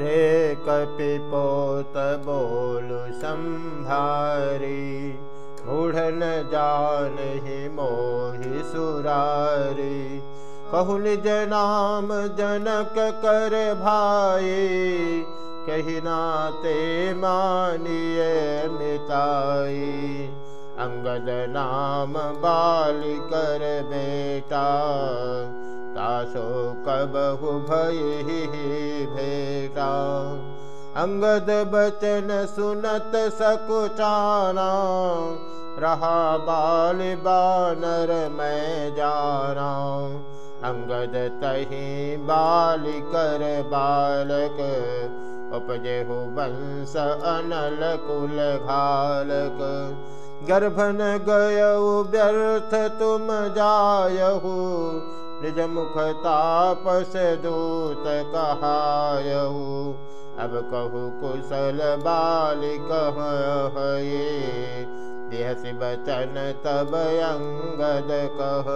रे कपिपोत बोलु संभारी मूढ़न जान ही मोहि सुरारी। कहु निज नाम जनक कर भाई कही नाते मानिए मिताई अंगद नाम बाल कर बेटा भय भेटा अंगद बचन सुनत सकुचाना। रहा बाल बानर मैं जाना अंगद तही बाल कर बालक। उपजेहु वंश अनल कुल गर्भन गय व्यर्थ तुम जायहु निज मुख तापस दूत कहायहु अब कहु कुशल बाल कह देहसि बचन तब अंगद कह।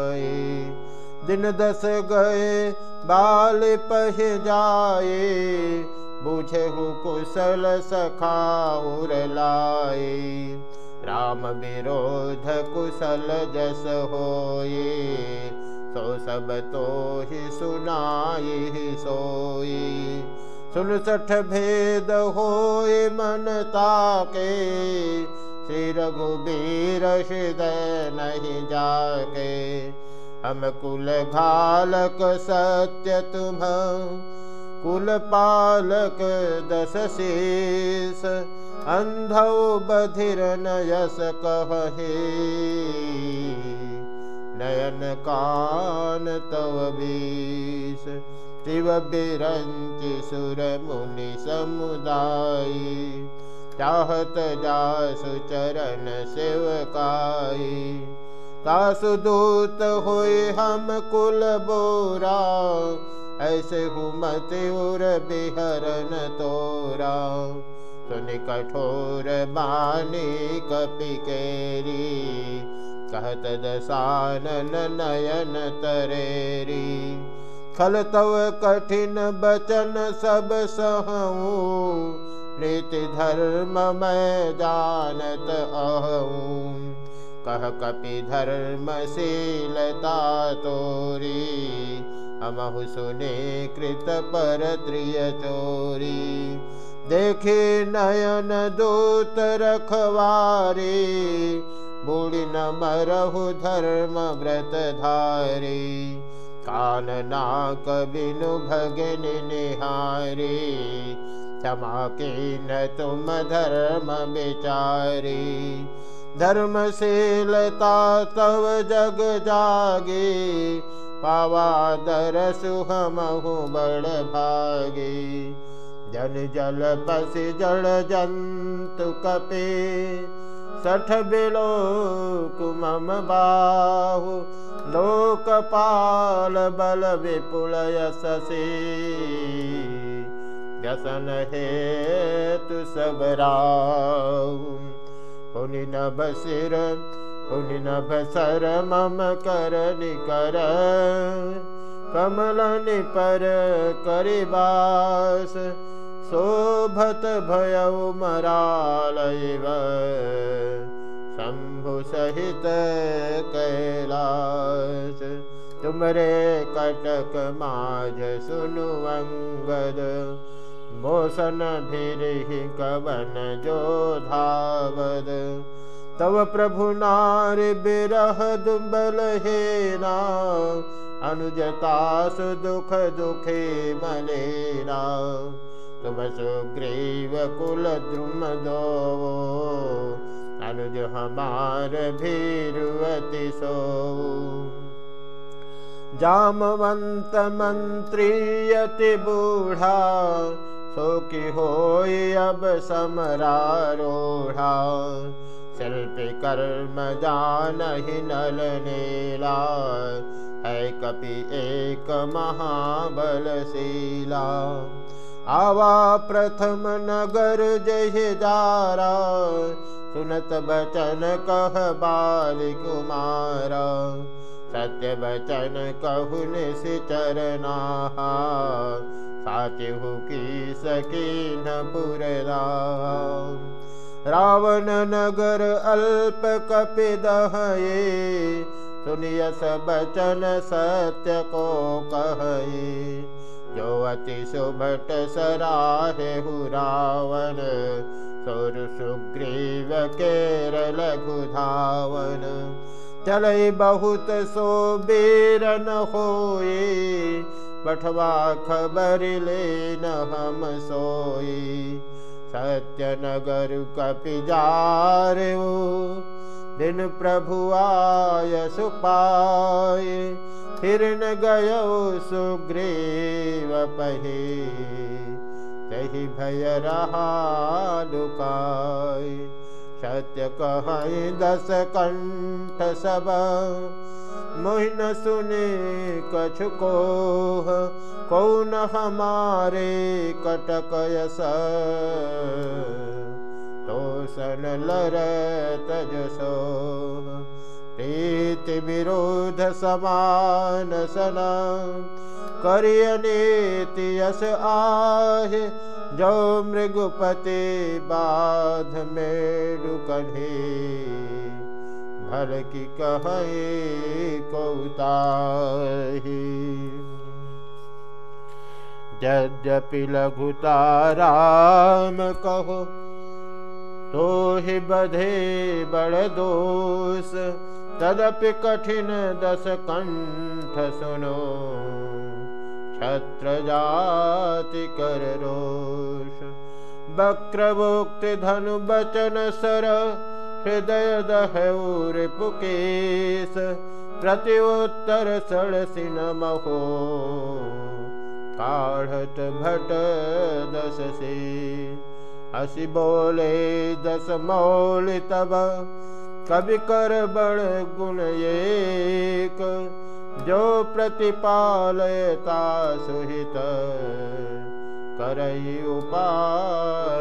दिन दस गए, बाल पह जाए। बुझहु कुशल सखा उर लाए। राम विरोध कुशल जस होए। सब तो ही सुनाई सोई। सुन सठ भेद होए मन ताके, श्री रघुबीर हृदय नहीं जाके। हम कुल घालक सत्य तुम, कुल पालक दस शेष अन्धौ बधिर नयस कहे नयन कान तव बीस शिव बिरंचि सुर मुनि समुदाय। चाहत जासु चरण सेवकाई तासु दूत होए हम कुल बोरा। ऐसे हुमत उर बिहरन तोरा। सुनि कठोर बानी कपि केरी। कहत दसानन नयन तरेरी खल तव कठिन बचन सब सहूँ नीति धर्म मैं जानत अहूँ कह कपि धर्मशीलता तोरी हमहु सुने कृत पर द्रिय चोरी। देखे नयन दूत रखवारे बूढ़ी न मरहु धर्म व्रत धारे। कान नाक बिनु भगन निहारे। क्षमा के न तुम धर्म बेचारे धर्मशीलता तव जग जागे। पावा दर सुहमहु बड़ भागे। जल जल पस जड़ जंतु कपे सठ बिलो कुमम बाहु। लोकपाल बल विपुल व्यसन हे तु न पुनि न मम कर निकर। कमल निपर करिबास शोभत भयौ मरालैव शम्भु सहित कैलास तुमरे कटक माझ सुनु अङ्गद मोसन भिरिहि कवन जो धावद तव प्रभु नारि बिरह दुबल हेना अनुजतासु दुख दुखे मलेना तुम सुग्रीव कुल द्रुम दो अनुज हमार भीरुवति सो जामवंत मंत्रियति बूढ़ा सो की हो अब समरारोढ़ा। शिल्पी कर्म जान ही नल नीला है कपि एक महाबलशीला आवा प्रथम नगर जय जारा, सुनत बचन कह बाल कुमार। सत्य बचन कहुन से चरना साचिहु की सकीन पुरदा रावण नगर अल्प कपिदहये सुनियस बचन सत्य को कहे। अति सुभट सराहे हु रावण सुर सुग्रीव केर लघु धावन चलई बहुत सो बेरन होए पठवा खबर ले न हम सोई। सत्य नगर कपि जार दिन प्रभु आय सुपाय हिरण गयो सुग्रीव पहे। तही भय रहा लुकाय सत्य कह दस कंठ सब। मोहिन सुने कछु को कौन हमारे कटक यस तो सन लरत जसो प्रीति विरोध समान सना। करियनेति यस आहे, जो मृगुपति बाध में रुकने भर की कहे कौताही। यद्यपि लघुता राम कहो तो ही बधे बड़ दोष। तदपि कठिन दस कंठ सुनो छत्र जाति कर रोष। वक्रवोक्ति धनु बचन सर हृदय दहूर पुकेश। प्रत्युत्तर सड़सिन महो काढ़त भट दस से। हसी बोले दस मौल तब कवि कर गुण एक जो प्रतिपालयता सुहित करई उपायने